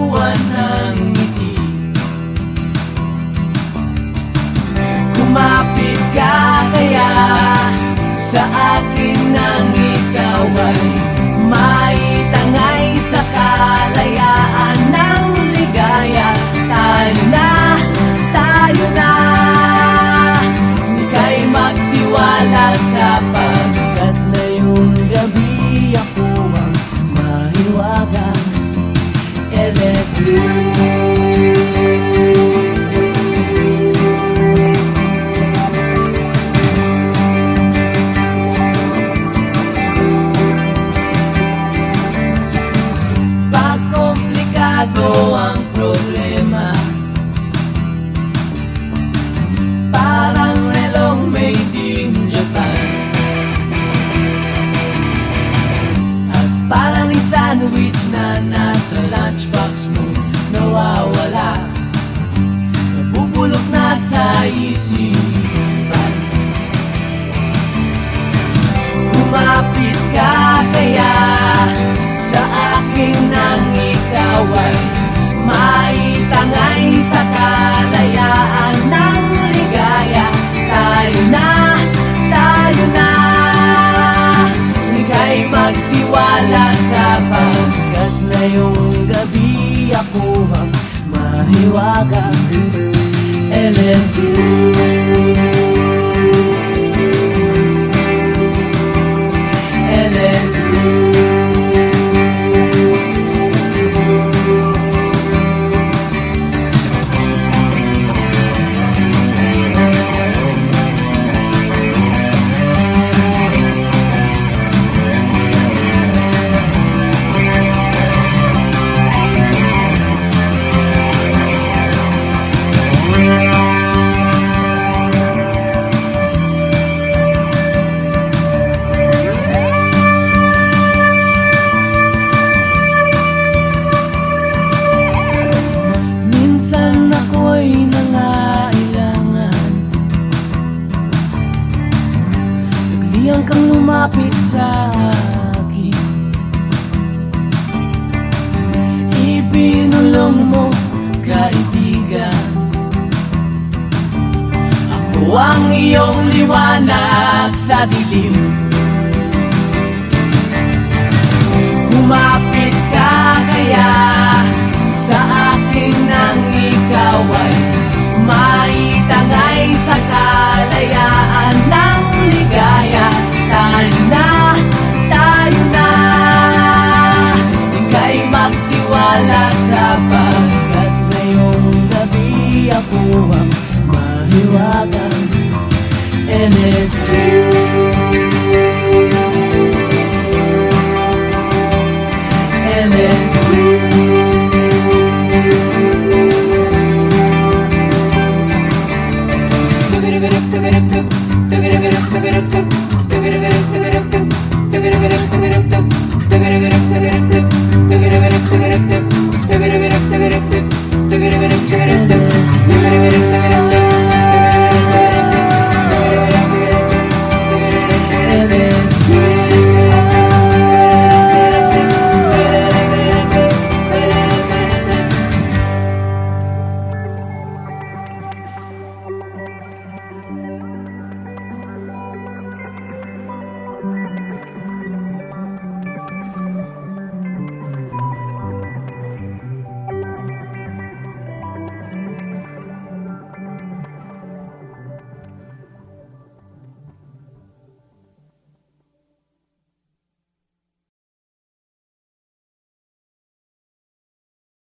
kadaguan ng ngiti. Kumapit ka kaya sa akin LSU Pag komplikado ang problema. Parang relong made in Japan. At parang sandwich na nasa lunchbox mo Nawawala. Nabubulok na sa isipan. Kumapit ka kaya sa akin nang ikaw ay lo haga. Es Nagliyang kang lumapit sa akin. Ipinulong mo, kaibigan. Ako ang iyong liwanag sa dilim magtiwala sapagkat ngayong gabi ako ang mahiwagang NSU